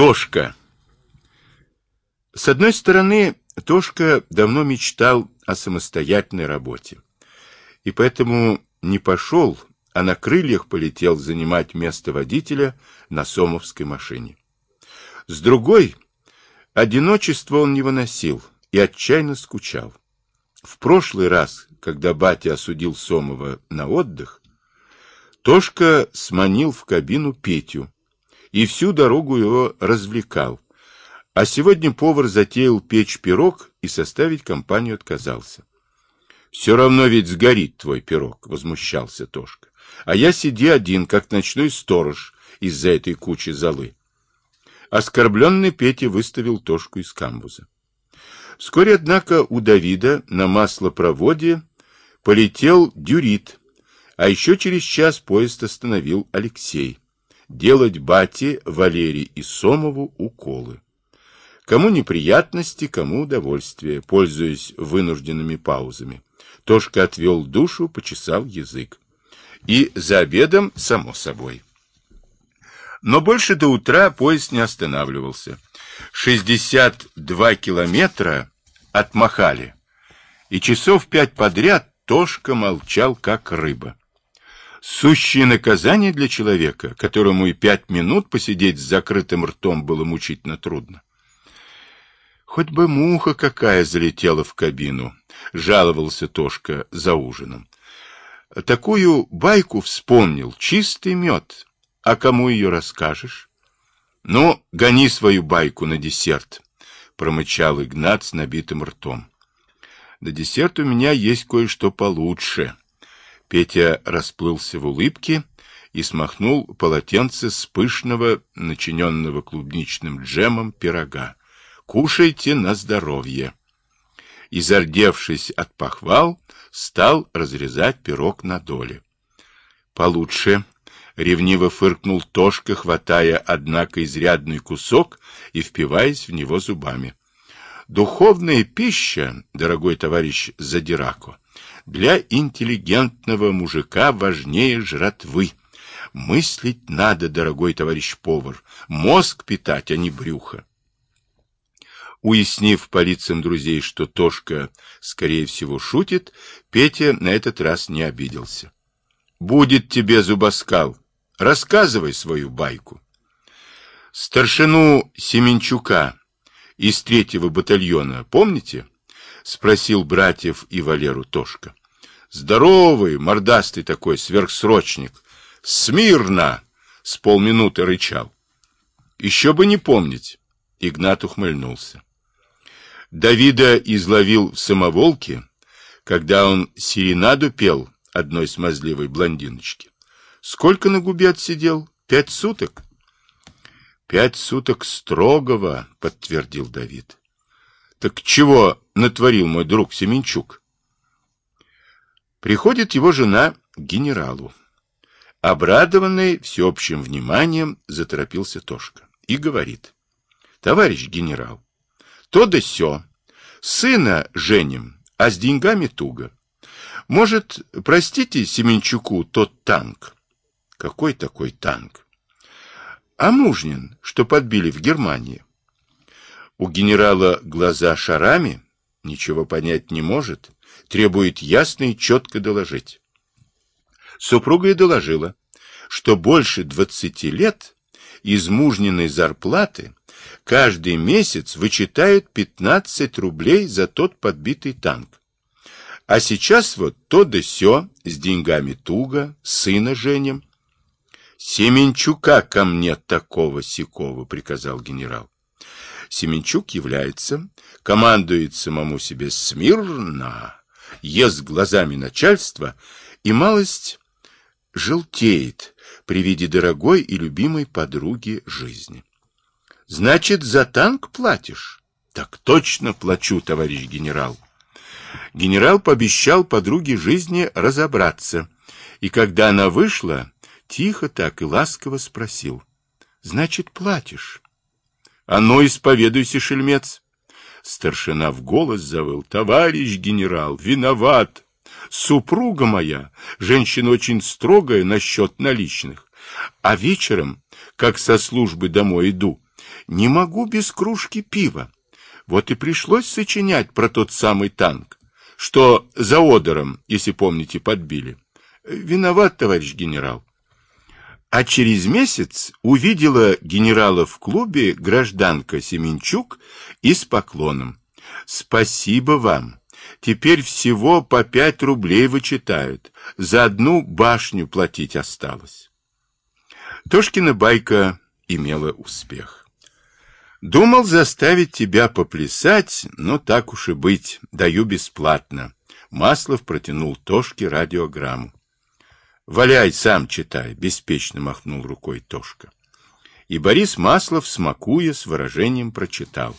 Тошка. С одной стороны, Тошка давно мечтал о самостоятельной работе. И поэтому не пошел, а на крыльях полетел занимать место водителя на Сомовской машине. С другой, одиночество он не выносил и отчаянно скучал. В прошлый раз, когда батя осудил Сомова на отдых, Тошка сманил в кабину Петю и всю дорогу его развлекал. А сегодня повар затеял печь пирог и составить компанию отказался. — Все равно ведь сгорит твой пирог, — возмущался Тошка. — А я сиди один, как ночной сторож, из-за этой кучи золы. Оскорбленный Петя выставил Тошку из камбуза. Вскоре, однако, у Давида на маслопроводе полетел дюрит, а еще через час поезд остановил Алексей. Делать бате, Валерий и Сомову уколы. Кому неприятности, кому удовольствие, пользуясь вынужденными паузами. Тошка отвел душу, почесал язык. И за обедом, само собой. Но больше до утра поезд не останавливался. 62 километра отмахали. И часов пять подряд Тошка молчал, как рыба. Сущее наказание для человека, которому и пять минут посидеть с закрытым ртом было мучительно трудно. Хоть бы муха какая залетела в кабину, жаловался Тошка за ужином. Такую байку вспомнил, чистый мед. А кому ее расскажешь? Ну, гони свою байку на десерт, промычал Игнат с набитым ртом. На десерт у меня есть кое-что получше. Петя расплылся в улыбке и смахнул полотенце с пышного, начиненного клубничным джемом пирога. Кушайте на здоровье. И, зардевшись от похвал, стал разрезать пирог на доли. Получше Ревниво фыркнул Тошка, хватая, однако, изрядный кусок и впиваясь в него зубами. Духовная пища, дорогой товарищ Задирако, для интеллигентного мужика важнее жратвы. Мыслить надо, дорогой товарищ повар, мозг питать, а не брюхо. Уяснив по лицам друзей, что Тошка, скорее всего, шутит, Петя на этот раз не обиделся. «Будет тебе зубоскал!» Рассказывай свою байку. Старшину Семенчука из третьего батальона, помните? Спросил братьев и Валеру Тошка. Здоровый, мордастый такой сверхсрочник. Смирно! С полминуты рычал. Еще бы не помнить. Игнат ухмыльнулся. Давида изловил в самоволке, когда он серенаду пел одной смазливой блондиночки. Сколько на губе отсидел? Пять суток? Пять суток строгого, подтвердил Давид. Так чего натворил мой друг Семенчук? Приходит его жена к генералу. Обрадованный всеобщим вниманием, заторопился Тошка и говорит. Товарищ генерал, то да сё. Сына женим, а с деньгами туго. Может, простите Семенчуку тот танк? Какой такой танк? А Мужнин, что подбили в Германии. У генерала глаза шарами, ничего понять не может, требует ясно и четко доложить. Супруга и доложила, что больше двадцати лет из мужниной зарплаты каждый месяц вычитают 15 рублей за тот подбитый танк. А сейчас вот то да сё, с деньгами туго, сына женим. Семенчука ко мне такого-сякого, приказал генерал. Семенчук является, командует самому себе смирно, ест глазами начальства и малость желтеет при виде дорогой и любимой подруги жизни. Значит, за танк платишь? Так точно плачу, товарищ генерал. Генерал пообещал подруге жизни разобраться, и когда она вышла, Тихо так и ласково спросил. — Значит, платишь? — А ну, исповедуйся, шельмец. Старшина в голос завыл. — Товарищ генерал, виноват. Супруга моя, женщина очень строгая насчет наличных. А вечером, как со службы домой иду, не могу без кружки пива. Вот и пришлось сочинять про тот самый танк, что за Одером, если помните, подбили. Виноват, товарищ генерал. А через месяц увидела генерала в клубе гражданка Семенчук и с поклоном. Спасибо вам. Теперь всего по пять рублей вычитают. За одну башню платить осталось. Тошкина байка имела успех. Думал заставить тебя поплясать, но так уж и быть, даю бесплатно. Маслов протянул Тошке радиограмму. Валяй, сам читай, беспечно махнул рукой Тошка. И Борис Маслов, смакуя, с выражением прочитал.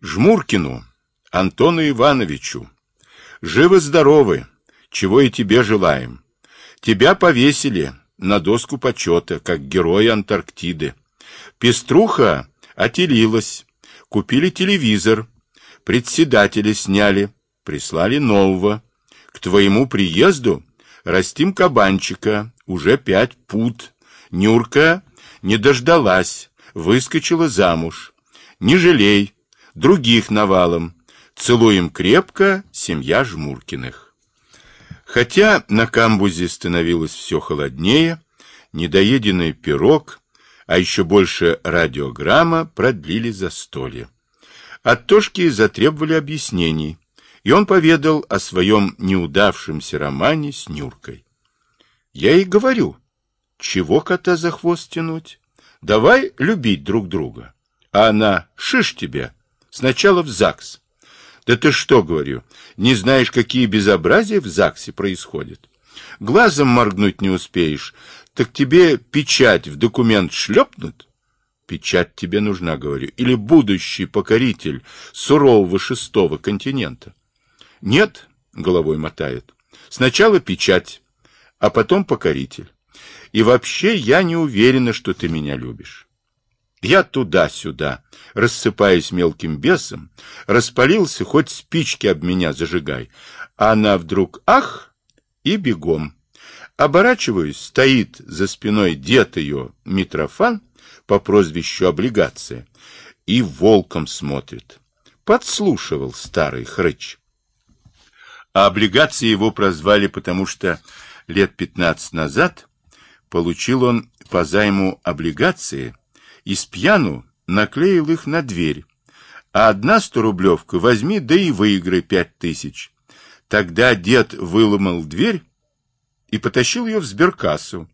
Жмуркину, Антону Ивановичу, живы-здоровы, чего и тебе желаем. Тебя повесили на доску почета, как героя Антарктиды. Пеструха отелилась, купили телевизор, председателя сняли, прислали нового. К твоему приезду Растим кабанчика, уже пять пут. Нюрка не дождалась, выскочила замуж. Не жалей, других навалом. Целуем крепко, семья Жмуркиных. Хотя на камбузе становилось все холоднее, недоеденный пирог, а еще больше радиограмма продлили застолье. От Тошки затребовали объяснений и он поведал о своем неудавшемся романе с Нюркой. Я ей говорю, чего кота за хвост тянуть? Давай любить друг друга. А она, шиш тебе, сначала в ЗАГС. Да ты что, говорю, не знаешь, какие безобразия в ЗАГСе происходят? Глазом моргнуть не успеешь, так тебе печать в документ шлепнут? Печать тебе нужна, говорю, или будущий покоритель сурового шестого континента. Нет, головой мотает. Сначала печать, а потом покоритель. И вообще я не уверена, что ты меня любишь. Я туда-сюда, рассыпаясь мелким бесом, распалился, хоть спички об меня зажигай. А она вдруг ах и бегом. Оборачиваюсь, стоит за спиной дед ее Митрофан по прозвищу облигация и волком смотрит. Подслушивал старый хрыч а облигации его прозвали, потому что лет 15 назад получил он по займу облигации и с пьяну наклеил их на дверь. А одна сторублевка возьми, да и выиграй пять тысяч. Тогда дед выломал дверь и потащил ее в сберкассу.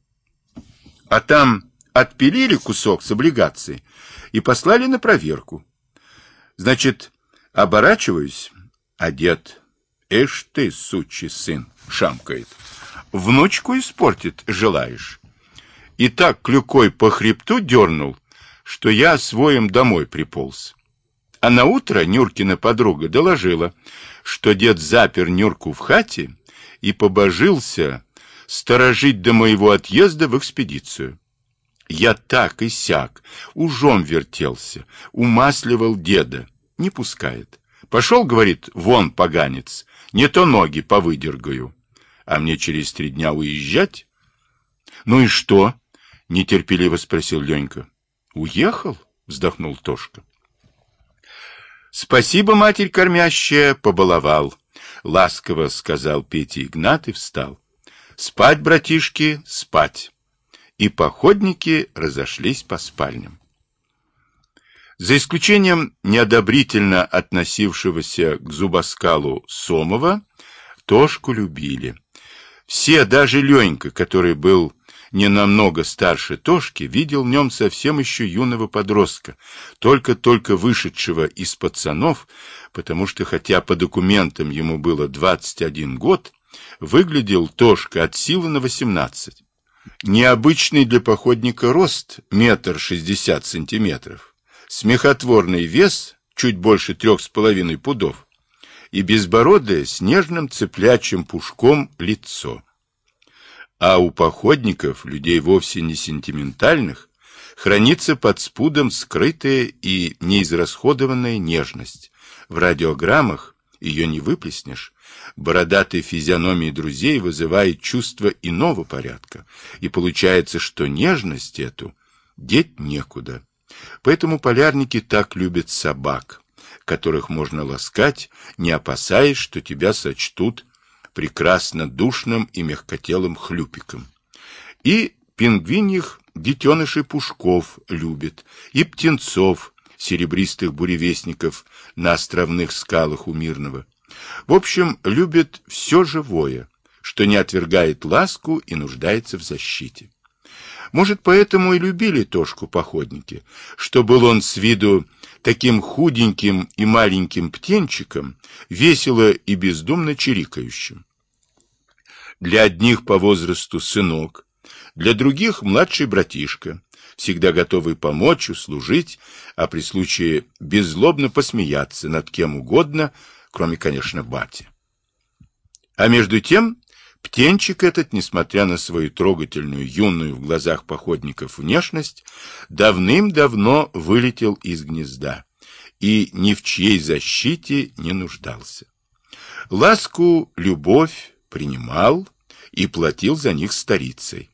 А там отпилили кусок с облигацией и послали на проверку. Значит, оборачиваюсь, а дед Эш ты, сучий сын, шамкает. Внучку испортит, желаешь. И так клюкой по хребту дернул, что я своим домой приполз. А на утро Нюркина подруга доложила, что дед запер Нюрку в хате и побожился сторожить до моего отъезда в экспедицию. Я так и сяк, ужом вертелся, умасливал деда, не пускает. Пошел, говорит, вон, поганец, не то ноги повыдергаю. А мне через три дня уезжать? Ну и что? Нетерпеливо спросил Ленька. Уехал? Вздохнул Тошка. Спасибо, матерь кормящая, побаловал. Ласково сказал Петя Игнат и встал. Спать, братишки, спать. И походники разошлись по спальням. За исключением неодобрительно относившегося к зубоскалу Сомова, Тошку любили. Все, даже Ленька, который был не намного старше Тошки, видел в нем совсем еще юного подростка, только-только вышедшего из пацанов, потому что, хотя по документам ему было 21 год, выглядел Тошка от силы на 18. Необычный для походника рост, метр шестьдесят сантиметров смехотворный вес чуть больше трех с половиной пудов и безбородое с нежным цыплячьим пушком лицо. А у походников, людей вовсе не сентиментальных, хранится под спудом скрытая и неизрасходованная нежность. В радиограммах ее не выплеснешь. Бородатые физиономии друзей вызывает чувство иного порядка, и получается, что нежность эту деть некуда Поэтому полярники так любят собак, которых можно ласкать, не опасаясь, что тебя сочтут прекрасно душным и мягкотелым хлюпиком. И пингвиньих детенышей пушков любит, и птенцов, серебристых буревестников на островных скалах у Мирного. В общем, любит все живое, что не отвергает ласку и нуждается в защите. Может, поэтому и любили Тошку походники, что был он с виду таким худеньким и маленьким птенчиком, весело и бездумно чирикающим. Для одних по возрасту сынок, для других младший братишка, всегда готовый помочь, услужить, а при случае беззлобно посмеяться над кем угодно, кроме, конечно, бати. А между тем Птенчик этот, несмотря на свою трогательную, юную в глазах походников внешность, давным-давно вылетел из гнезда и ни в чьей защите не нуждался. Ласку, любовь принимал и платил за них старицей,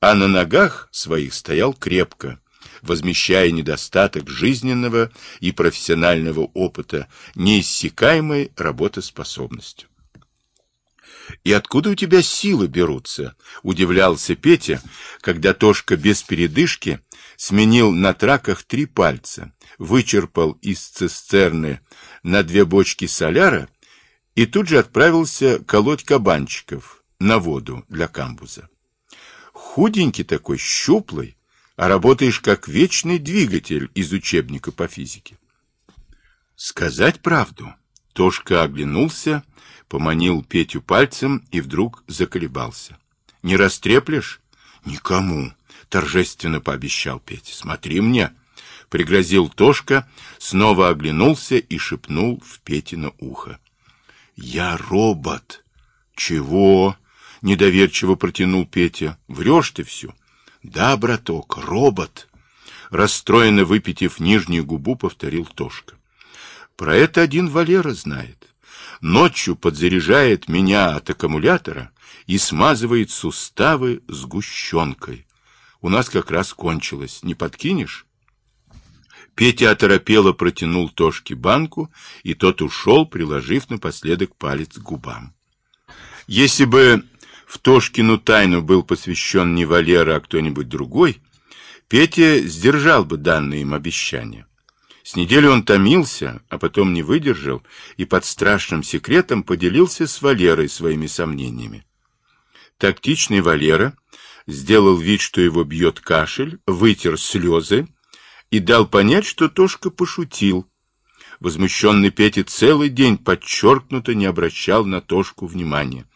а на ногах своих стоял крепко, возмещая недостаток жизненного и профессионального опыта неиссякаемой работоспособностью. И откуда у тебя силы берутся? Удивлялся Петя, когда Тошка без передышки сменил на траках три пальца, вычерпал из цистерны на две бочки соляра и тут же отправился колоть кабанчиков на воду для камбуза. Худенький такой, щуплый, а работаешь как вечный двигатель из учебника по физике. Сказать правду, Тошка оглянулся поманил Петю пальцем и вдруг заколебался. — Не растреплешь? — Никому, — торжественно пообещал Петя. — Смотри мне. Пригрозил Тошка, снова оглянулся и шепнул в Петино ухо. — Я робот. — Чего? — недоверчиво протянул Петя. — Врешь ты все. — Да, браток, робот. Расстроенно выпитив нижнюю губу, повторил Тошка. — Про это один Валера знает ночью подзаряжает меня от аккумулятора и смазывает суставы сгущенкой. У нас как раз кончилось. Не подкинешь? Петя оторопело протянул Тошке банку, и тот ушел, приложив напоследок палец к губам. Если бы в Тошкину тайну был посвящен не Валера, а кто-нибудь другой, Петя сдержал бы данное им обещание. С неделю он томился, а потом не выдержал и под страшным секретом поделился с Валерой своими сомнениями. Тактичный Валера сделал вид, что его бьет кашель, вытер слезы и дал понять, что Тошка пошутил. Возмущенный Петя целый день подчеркнуто не обращал на Тошку внимания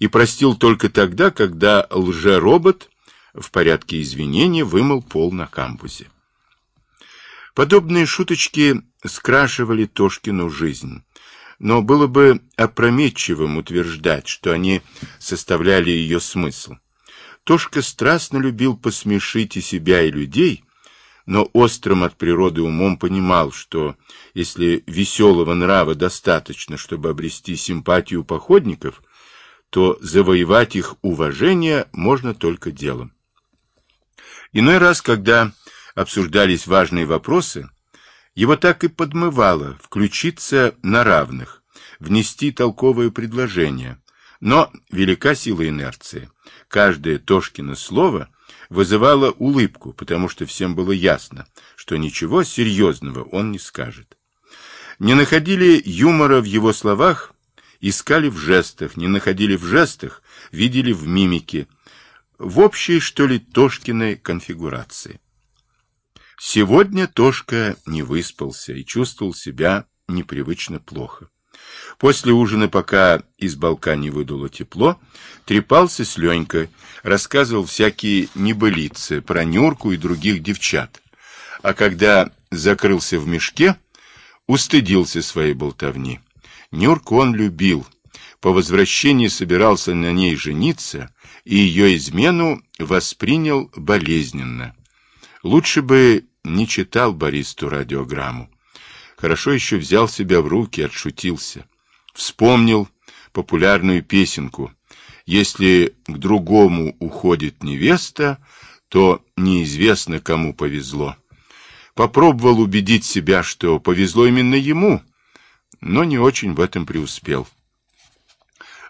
и простил только тогда, когда лжеробот в порядке извинения вымыл пол на камбузе. Подобные шуточки скрашивали Тошкину жизнь, но было бы опрометчивым утверждать, что они составляли ее смысл. Тошка страстно любил посмешить и себя, и людей, но острым от природы умом понимал, что если веселого нрава достаточно, чтобы обрести симпатию походников, то завоевать их уважение можно только делом. Иной раз, когда обсуждались важные вопросы, его так и подмывало включиться на равных, внести толковое предложение. Но велика сила инерции. Каждое Тошкино слово вызывало улыбку, потому что всем было ясно, что ничего серьезного он не скажет. Не находили юмора в его словах, искали в жестах, не находили в жестах, видели в мимике, в общей, что ли, Тошкиной конфигурации. Сегодня Тошка не выспался и чувствовал себя непривычно плохо. После ужина, пока из балка не выдуло тепло, трепался с Ленькой, рассказывал всякие небылицы про Нюрку и других девчат. А когда закрылся в мешке, устыдился своей болтовни. Нюрку он любил. По возвращении собирался на ней жениться, и ее измену воспринял болезненно. Лучше бы не читал Борис радиограмму. Хорошо еще взял себя в руки, отшутился. Вспомнил популярную песенку «Если к другому уходит невеста, то неизвестно, кому повезло». Попробовал убедить себя, что повезло именно ему, но не очень в этом преуспел.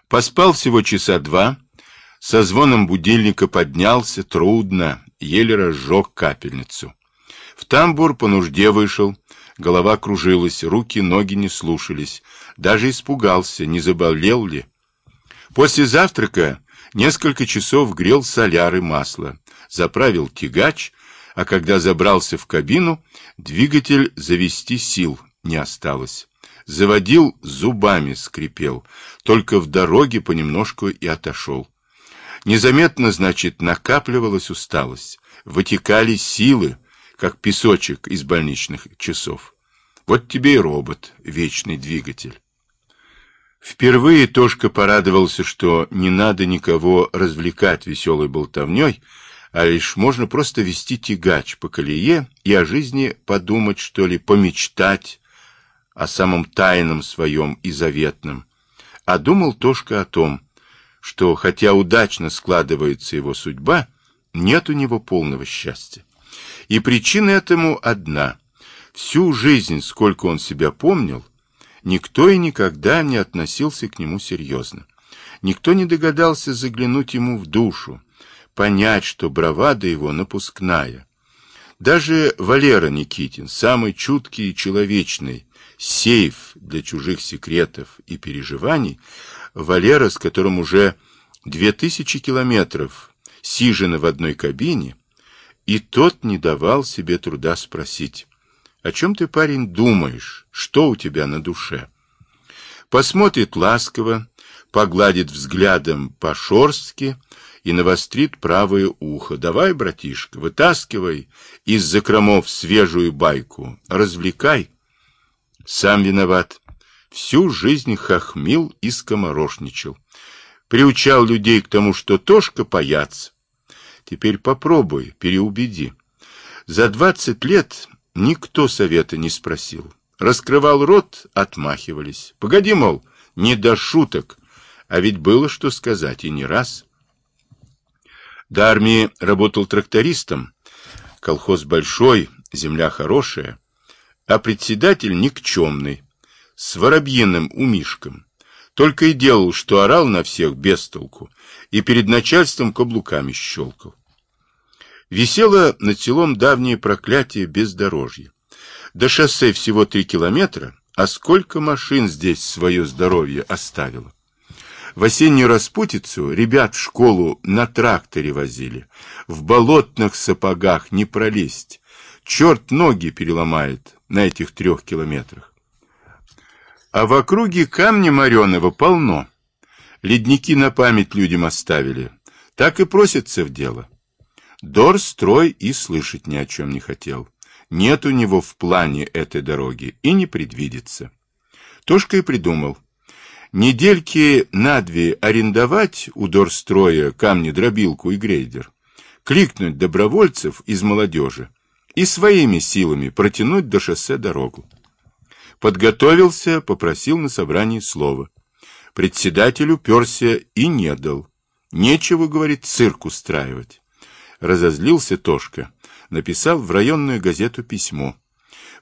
Поспал всего часа два, со звоном будильника поднялся, трудно, еле разжег капельницу. В тамбур по нужде вышел, голова кружилась, руки, ноги не слушались, даже испугался, не заболел ли. После завтрака несколько часов грел соляр и масло, заправил тягач, а когда забрался в кабину, двигатель завести сил не осталось. Заводил, зубами скрипел, только в дороге понемножку и отошел. Незаметно, значит, накапливалась усталость, вытекали силы, как песочек из больничных часов. Вот тебе и робот, вечный двигатель. Впервые Тошка порадовался, что не надо никого развлекать веселой болтовней, а лишь можно просто вести тягач по колее и о жизни подумать, что ли, помечтать о самом тайном своем и заветном. А думал Тошка о том, что, хотя удачно складывается его судьба, нет у него полного счастья. И причина этому одна. Всю жизнь, сколько он себя помнил, никто и никогда не относился к нему серьезно. Никто не догадался заглянуть ему в душу, понять, что бравада его напускная. Даже Валера Никитин, самый чуткий и человечный, сейф для чужих секретов и переживаний, Валера, с которым уже две тысячи километров сижено в одной кабине, и тот не давал себе труда спросить, о чем ты, парень, думаешь, что у тебя на душе? Посмотрит ласково, погладит взглядом по-шорстски и навострит правое ухо. Давай, братишка, вытаскивай из закромов свежую байку, развлекай. Сам виноват. Всю жизнь хохмил и скоморошничал. Приучал людей к тому, что Тошка паяц. Теперь попробуй, переубеди. За двадцать лет никто совета не спросил. Раскрывал рот, отмахивались. Погоди, мол, не до шуток. А ведь было что сказать, и не раз. До армии работал трактористом. Колхоз большой, земля хорошая, а председатель никчемный, с воробьиным умишком. Только и делал, что орал на всех без толку, и перед начальством каблуками щелкал. Висело над селом давнее проклятие бездорожья. До шоссе всего три километра, а сколько машин здесь свое здоровье оставило. В осеннюю распутицу ребят в школу на тракторе возили. В болотных сапогах не пролезть. Черт ноги переломает на этих трех километрах. А в округе камня мореного полно. Ледники на память людям оставили. Так и просятся в дело. Дор строй и слышать ни о чем не хотел. Нет у него в плане этой дороги и не предвидится. Тошка и придумал. Недельки на две арендовать у Дорстроя камни-дробилку и грейдер, кликнуть добровольцев из молодежи и своими силами протянуть до шоссе дорогу. Подготовился, попросил на собрании слова. Председателю перся и не дал. Нечего, говорит, цирк устраивать. Разозлился Тошка написал в районную газету письмо.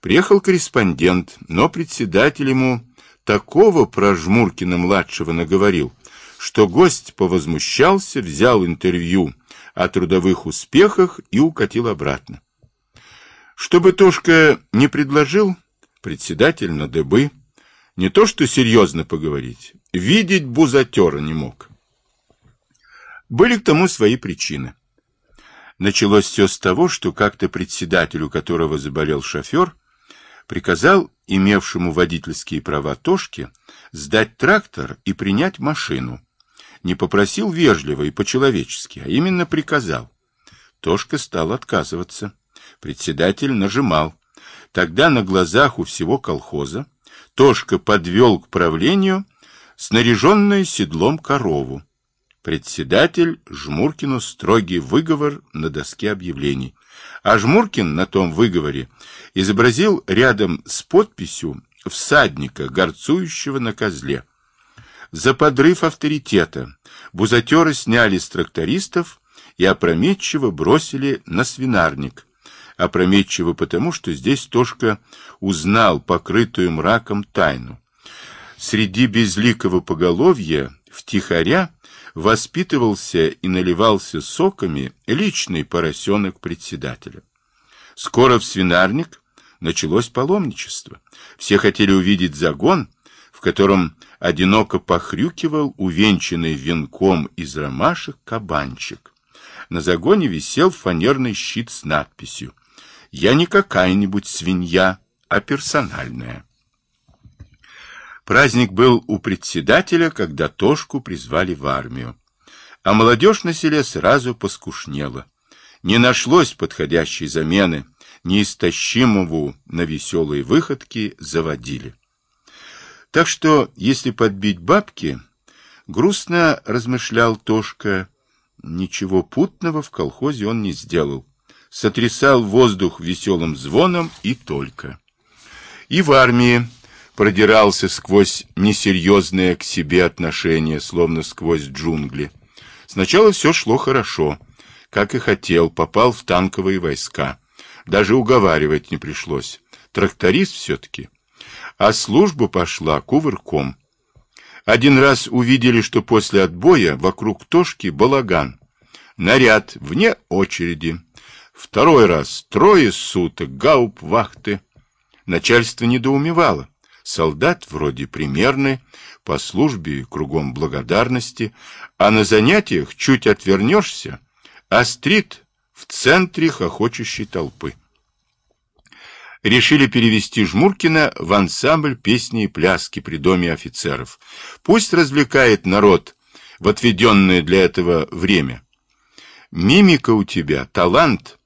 Приехал корреспондент, но председатель ему такого про Жмуркина-младшего наговорил, что гость повозмущался, взял интервью о трудовых успехах и укатил обратно. Чтобы Тошка не предложил, председатель на дыбы, не то что серьезно поговорить, видеть бузатера не мог. Были к тому свои причины. Началось все с того, что как-то председателю, которого заболел шофер, приказал имевшему водительские права Тошке сдать трактор и принять машину. Не попросил вежливо и по-человечески, а именно приказал. Тошка стал отказываться. Председатель нажимал. Тогда на глазах у всего колхоза Тошка подвел к правлению снаряженную седлом корову. Председатель Жмуркину строгий выговор на доске объявлений. А Жмуркин на том выговоре изобразил рядом с подписью всадника, горцующего на козле. За подрыв авторитета бузатеры сняли с трактористов и опрометчиво бросили на свинарник, опрометчиво потому, что здесь Тошка узнал покрытую мраком тайну. Среди безликого поголовья втихаря воспитывался и наливался соками личный поросенок председателя. Скоро в свинарник началось паломничество. Все хотели увидеть загон, в котором одиноко похрюкивал увенчанный венком из ромашек кабанчик. На загоне висел фанерный щит с надписью «Я не какая-нибудь свинья, а персональная». Праздник был у председателя, когда Тошку призвали в армию. А молодежь на селе сразу поскушнела. Не нашлось подходящей замены, неистощимого на веселые выходки заводили. Так что, если подбить бабки, грустно размышлял Тошка, ничего путного в колхозе он не сделал. Сотрясал воздух веселым звоном и только. И в армии продирался сквозь несерьезное к себе отношение, словно сквозь джунгли. Сначала все шло хорошо, как и хотел, попал в танковые войска. Даже уговаривать не пришлось. Тракторист все-таки. А служба пошла кувырком. Один раз увидели, что после отбоя вокруг Тошки балаган. Наряд вне очереди. Второй раз трое суток гауп-вахты. Начальство недоумевало. Солдат вроде примерный, по службе кругом благодарности, а на занятиях чуть отвернешься, острит в центре хохочущей толпы. Решили перевести Жмуркина в ансамбль песни и пляски при доме офицеров. Пусть развлекает народ в отведенное для этого время. Мимика у тебя, талант,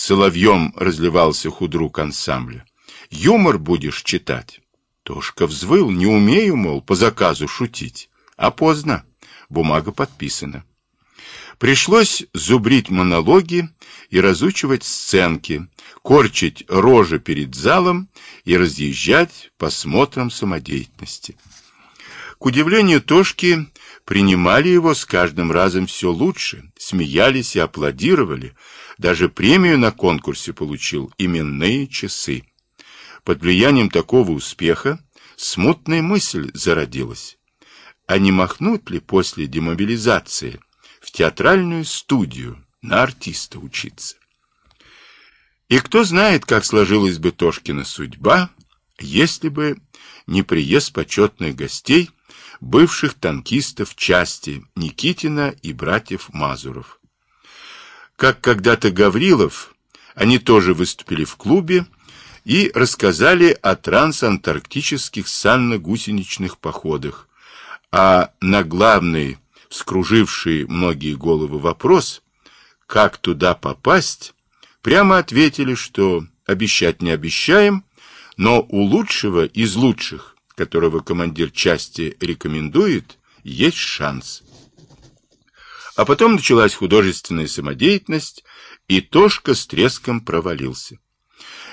соловьем разливался худрук ансамбля. Юмор будешь читать. Тошка взвыл, не умею, мол, по заказу шутить. А поздно. Бумага подписана. Пришлось зубрить монологи и разучивать сценки, корчить рожи перед залом и разъезжать по смотрам самодеятельности. К удивлению Тошки, принимали его с каждым разом все лучше, смеялись и аплодировали, даже премию на конкурсе получил именные часы. Под влиянием такого успеха смутная мысль зародилась. А не махнуть ли после демобилизации в театральную студию на артиста учиться? И кто знает, как сложилась бы Тошкина судьба, если бы не приезд почетных гостей, бывших танкистов части Никитина и братьев Мазуров. Как когда-то Гаврилов, они тоже выступили в клубе, и рассказали о трансантарктических санно-гусеничных походах, а на главный, вскруживший многие головы вопрос, как туда попасть, прямо ответили, что обещать не обещаем, но у лучшего из лучших, которого командир части рекомендует, есть шанс. А потом началась художественная самодеятельность, и Тошка с треском провалился.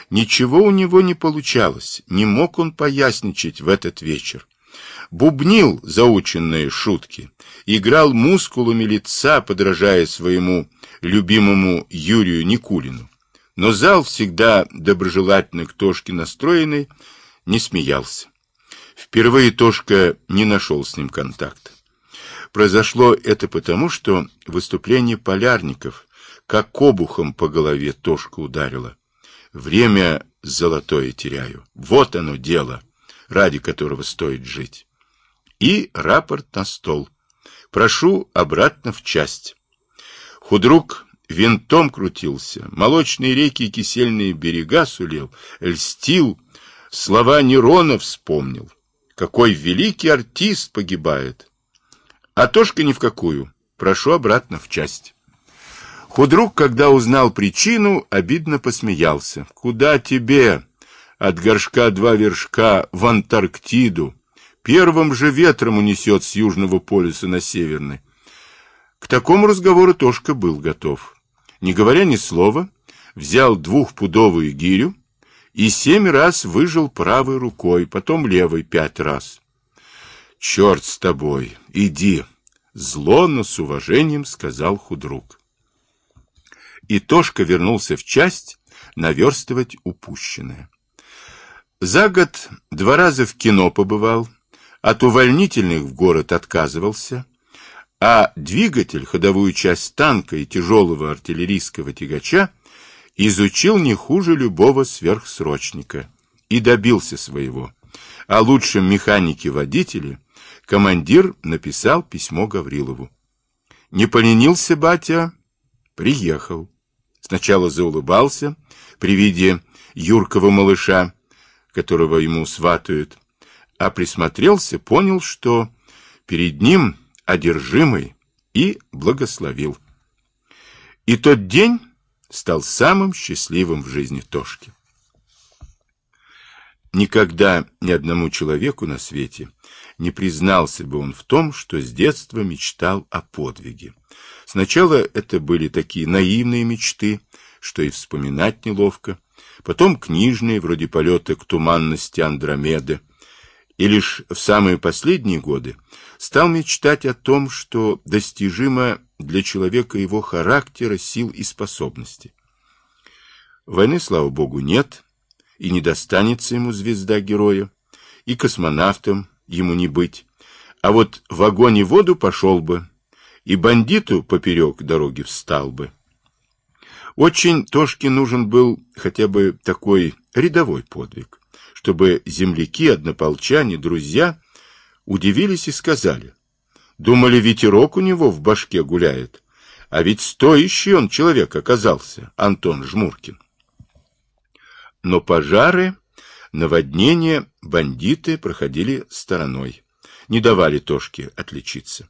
Ничего у него не получалось, не мог он поясничать в этот вечер. Бубнил заученные шутки, играл мускулами лица, подражая своему любимому Юрию Никулину. Но зал, всегда доброжелательно к Тошке настроенный, не смеялся. Впервые Тошка не нашел с ним контакта. Произошло это потому, что выступление полярников как обухом по голове Тошка ударило. Время золотое теряю. Вот оно дело, ради которого стоит жить. И рапорт на стол. Прошу обратно в часть. Худрук винтом крутился, молочные реки и кисельные берега сулил, льстил, слова Нерона вспомнил. Какой великий артист погибает. А Тошка ни в какую. Прошу обратно в часть. Худрук, когда узнал причину, обидно посмеялся. «Куда тебе? От горшка два вершка в Антарктиду. Первым же ветром унесет с Южного полюса на Северный». К такому разговору Тошка был готов. Не говоря ни слова, взял двухпудовую гирю и семь раз выжил правой рукой, потом левой пять раз. «Черт с тобой, иди!» Зло, но с уважением сказал худрук. И Тошка вернулся в часть наверстывать упущенное. За год два раза в кино побывал, от увольнительных в город отказывался, а двигатель, ходовую часть танка и тяжелого артиллерийского тягача изучил не хуже любого сверхсрочника и добился своего. О лучшем механике-водителе командир написал письмо Гаврилову. Не поленился батя, приехал. Сначала заулыбался при виде юркого малыша, которого ему сватают, а присмотрелся, понял, что перед ним одержимый, и благословил. И тот день стал самым счастливым в жизни Тошки. Никогда ни одному человеку на свете не признался бы он в том, что с детства мечтал о подвиге. Сначала это были такие наивные мечты, что и вспоминать неловко, потом книжные, вроде полета к туманности Андромеды, и лишь в самые последние годы стал мечтать о том, что достижимо для человека его характера, сил и способностей. Войны, слава богу, нет, и не достанется ему звезда героя, и космонавтом ему не быть, а вот в огонь и воду пошел бы, и бандиту поперек дороги встал бы. Очень Тошке нужен был хотя бы такой рядовой подвиг, чтобы земляки, однополчане, друзья удивились и сказали. Думали, ветерок у него в башке гуляет, а ведь стоящий он человек оказался, Антон Жмуркин. Но пожары, наводнения, бандиты проходили стороной, не давали Тошке отличиться.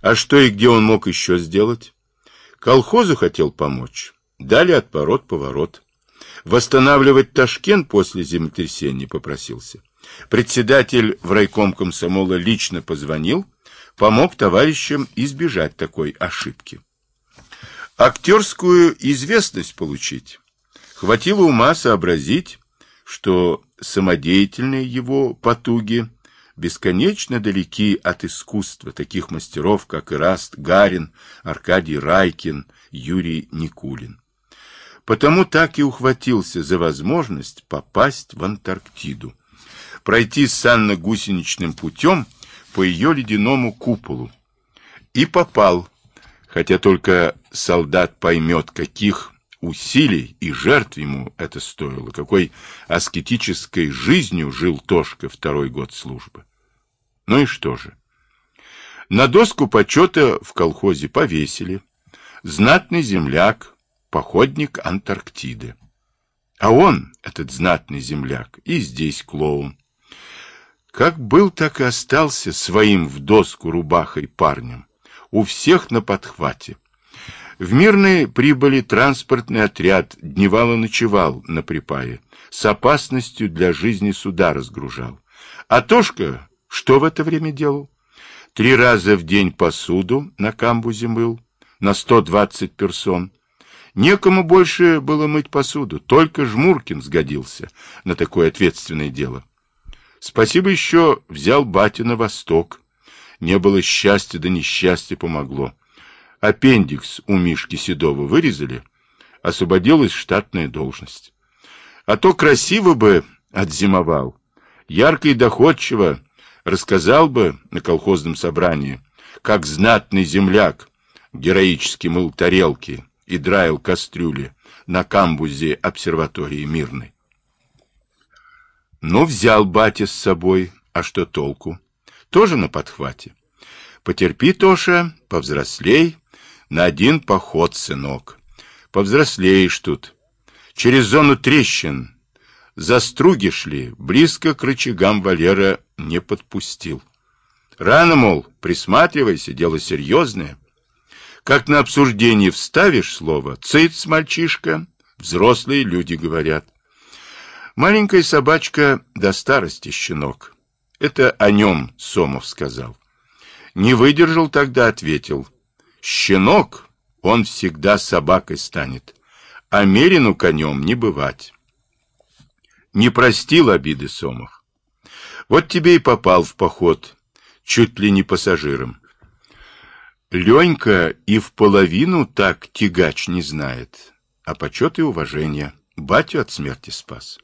А что и где он мог еще сделать? Колхозу хотел помочь. Дали отпорот-поворот. Восстанавливать Ташкент после землетрясения попросился. Председатель в райком комсомола лично позвонил, помог товарищам избежать такой ошибки. Актерскую известность получить. Хватило ума сообразить, что самодеятельные его потуги бесконечно далеки от искусства таких мастеров, как Ираст Гарин, Аркадий Райкин, Юрий Никулин потому так и ухватился за возможность попасть в Антарктиду, пройти санно-гусеничным путем по ее ледяному куполу. И попал, хотя только солдат поймет, каких усилий и жертв ему это стоило, какой аскетической жизнью жил Тошка второй год службы. Ну и что же? На доску почета в колхозе повесили. Знатный земляк, походник Антарктиды. А он, этот знатный земляк, и здесь клоун. Как был, так и остался своим в доску рубахой парнем. У всех на подхвате. В мирной прибыли транспортный отряд дневало-ночевал на припае, с опасностью для жизни суда разгружал. А Тошка что в это время делал? Три раза в день посуду на камбузе мыл, на сто двадцать персон, Некому больше было мыть посуду, только Жмуркин сгодился на такое ответственное дело. Спасибо еще взял батя на восток. Не было счастья, да несчастье помогло. Аппендикс у Мишки Седова вырезали, освободилась штатная должность. А то красиво бы отзимовал, ярко и доходчиво рассказал бы на колхозном собрании, как знатный земляк героически мыл тарелки, и драил кастрюли на камбузе обсерватории Мирной. Ну, взял батя с собой, а что толку? Тоже на подхвате. Потерпи, Тоша, повзрослей, на один поход, сынок. Повзрослеешь тут. Через зону трещин. За струги шли, близко к рычагам Валера не подпустил. Рано, мол, присматривайся, дело серьезное. Как на обсуждении вставишь слово «цыц, мальчишка», взрослые люди говорят. Маленькая собачка до старости щенок. Это о нем Сомов сказал. Не выдержал тогда, ответил. Щенок, он всегда собакой станет, а Мерину конем не бывать. Не простил обиды Сомов. Вот тебе и попал в поход, чуть ли не пассажиром. Ленька и в половину так тягач не знает, а почет и уважение. батю от смерти спас.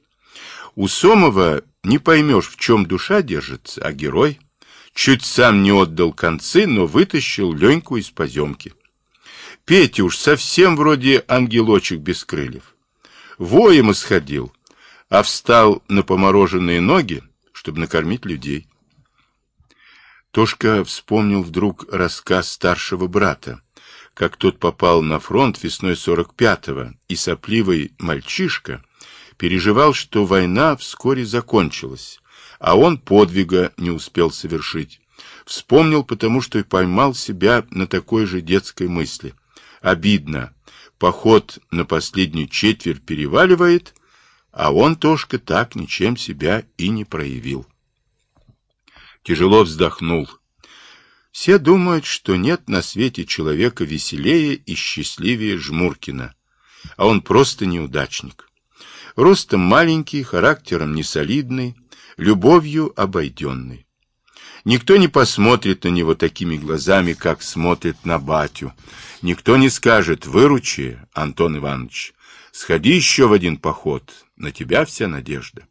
У Сомова не поймешь, в чем душа держится, а герой чуть сам не отдал концы, но вытащил Леньку из поземки. Петя уж совсем вроде ангелочек без крыльев. Воем исходил, а встал на помороженные ноги, чтобы накормить людей. Тошка вспомнил вдруг рассказ старшего брата, как тот попал на фронт весной 45-го, и сопливый мальчишка переживал, что война вскоре закончилась, а он подвига не успел совершить. Вспомнил, потому что и поймал себя на такой же детской мысли. Обидно. Поход на последнюю четверть переваливает, а он, Тошка, так ничем себя и не проявил. Тяжело вздохнул. Все думают, что нет на свете человека веселее и счастливее Жмуркина, а он просто неудачник. Ростом маленький, характером несолидный, любовью обойденный. Никто не посмотрит на него такими глазами, как смотрит на батю. Никто не скажет «Выручи, Антон Иванович, сходи еще в один поход, на тебя вся надежда».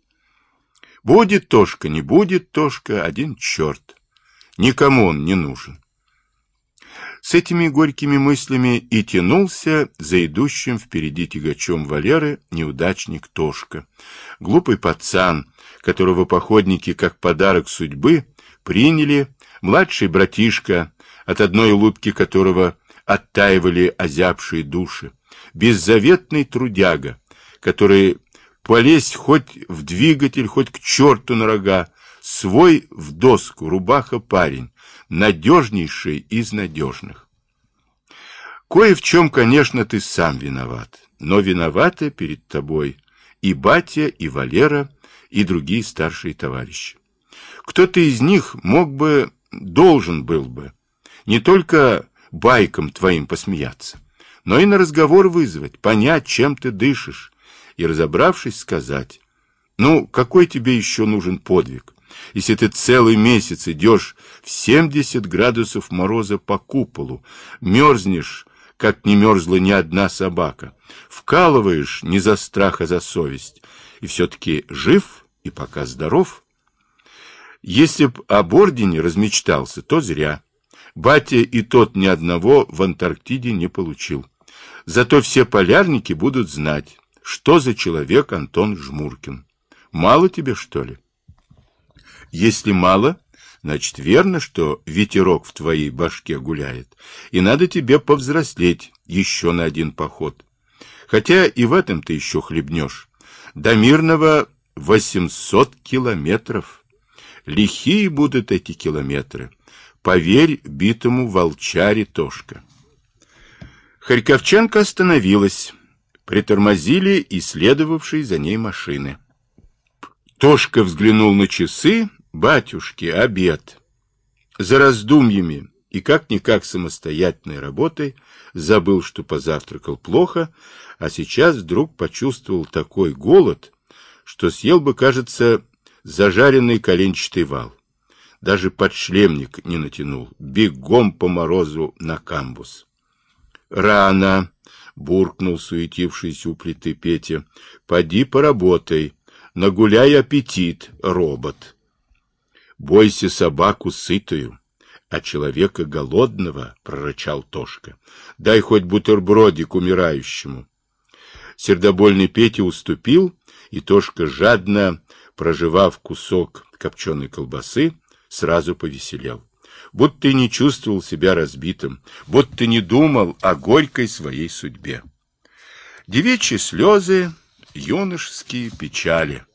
Будет Тошка, не будет Тошка, один черт. Никому он не нужен. С этими горькими мыслями и тянулся за идущим впереди тягачом Валеры неудачник Тошка. Глупый пацан, которого походники, как подарок судьбы, приняли, младший братишка, от одной улыбки которого оттаивали озябшие души, беззаветный трудяга, который полезть хоть в двигатель, хоть к черту на рога, свой в доску, рубаха парень, надежнейший из надежных. Кое в чем, конечно, ты сам виноват, но виноваты перед тобой и батя, и Валера, и другие старшие товарищи. Кто-то из них мог бы, должен был бы, не только байкам твоим посмеяться, но и на разговор вызвать, понять, чем ты дышишь, и, разобравшись, сказать, ну, какой тебе еще нужен подвиг? если ты целый месяц идешь в 70 градусов мороза по куполу, мерзнешь, как не мерзла ни одна собака, вкалываешь не за страх, а за совесть, и все-таки жив и пока здоров. Если б об ордене размечтался, то зря. Батя и тот ни одного в Антарктиде не получил. Зато все полярники будут знать, что за человек Антон Жмуркин. Мало тебе, что ли? Если мало, значит верно, что ветерок в твоей башке гуляет, и надо тебе повзрослеть еще на один поход. Хотя и в этом ты еще хлебнешь. До Мирного восемьсот километров. Лихие будут эти километры. Поверь битому волчаре Тошка. Харьковченко остановилась. Притормозили и следовавшие за ней машины. Тошка взглянул на часы Батюшки, обед. За раздумьями и как-никак самостоятельной работой забыл, что позавтракал плохо, а сейчас вдруг почувствовал такой голод, что съел бы, кажется, зажаренный коленчатый вал. Даже подшлемник не натянул, бегом по морозу на камбус. «Рано!» — буркнул суетившийся у плиты Петя. «Поди поработай, нагуляй аппетит, робот!» Бойся собаку сытую, а человека голодного, — прорычал Тошка. Дай хоть бутербродик умирающему. Сердобольный Петя уступил, и Тошка, жадно проживав кусок копченой колбасы, сразу повеселел. Будто не чувствовал себя разбитым, будто не думал о горькой своей судьбе. Девичьи слезы, юношеские печали.